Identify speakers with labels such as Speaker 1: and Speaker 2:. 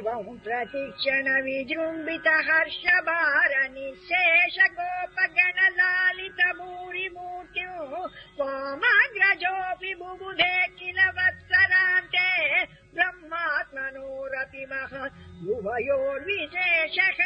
Speaker 1: क्षण विजृम्बित हर्ष भार निःशेष गोपगण लालित मूरिमूर्त्युः त्वामग्रजोऽपि बुबुधे किल वत्सरान्ते ब्रह्मात्मनोरपि महा भुवयोर्विशेषः